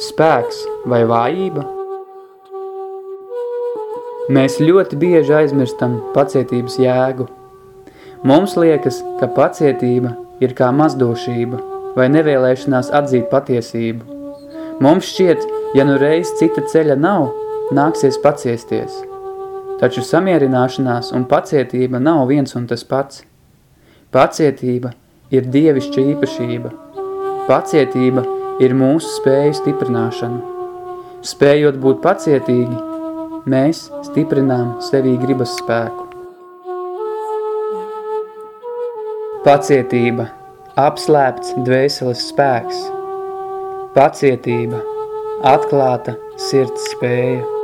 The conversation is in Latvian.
Spēks vai vājība? Mēs ļoti bieži aizmirstam pacietības jēgu. Mums liekas, ka pacietība ir kā mazdošība vai nevēlēšanās atzīt patiesību. Mums šķiet, ja nu reiz cita ceļa nav, nāksies paciesties. Taču samierināšanās un pacietība nav viens un tas pats. Pacietība ir dievišķa īpašība. Pacietība ir mūsu spēju stiprināšana. Spējot būt pacietīgi, mēs stiprinām sevī gribas spēku. Pacietība, apslēpts dvēseles spēks. Pacietība, atklāta sirds spēja.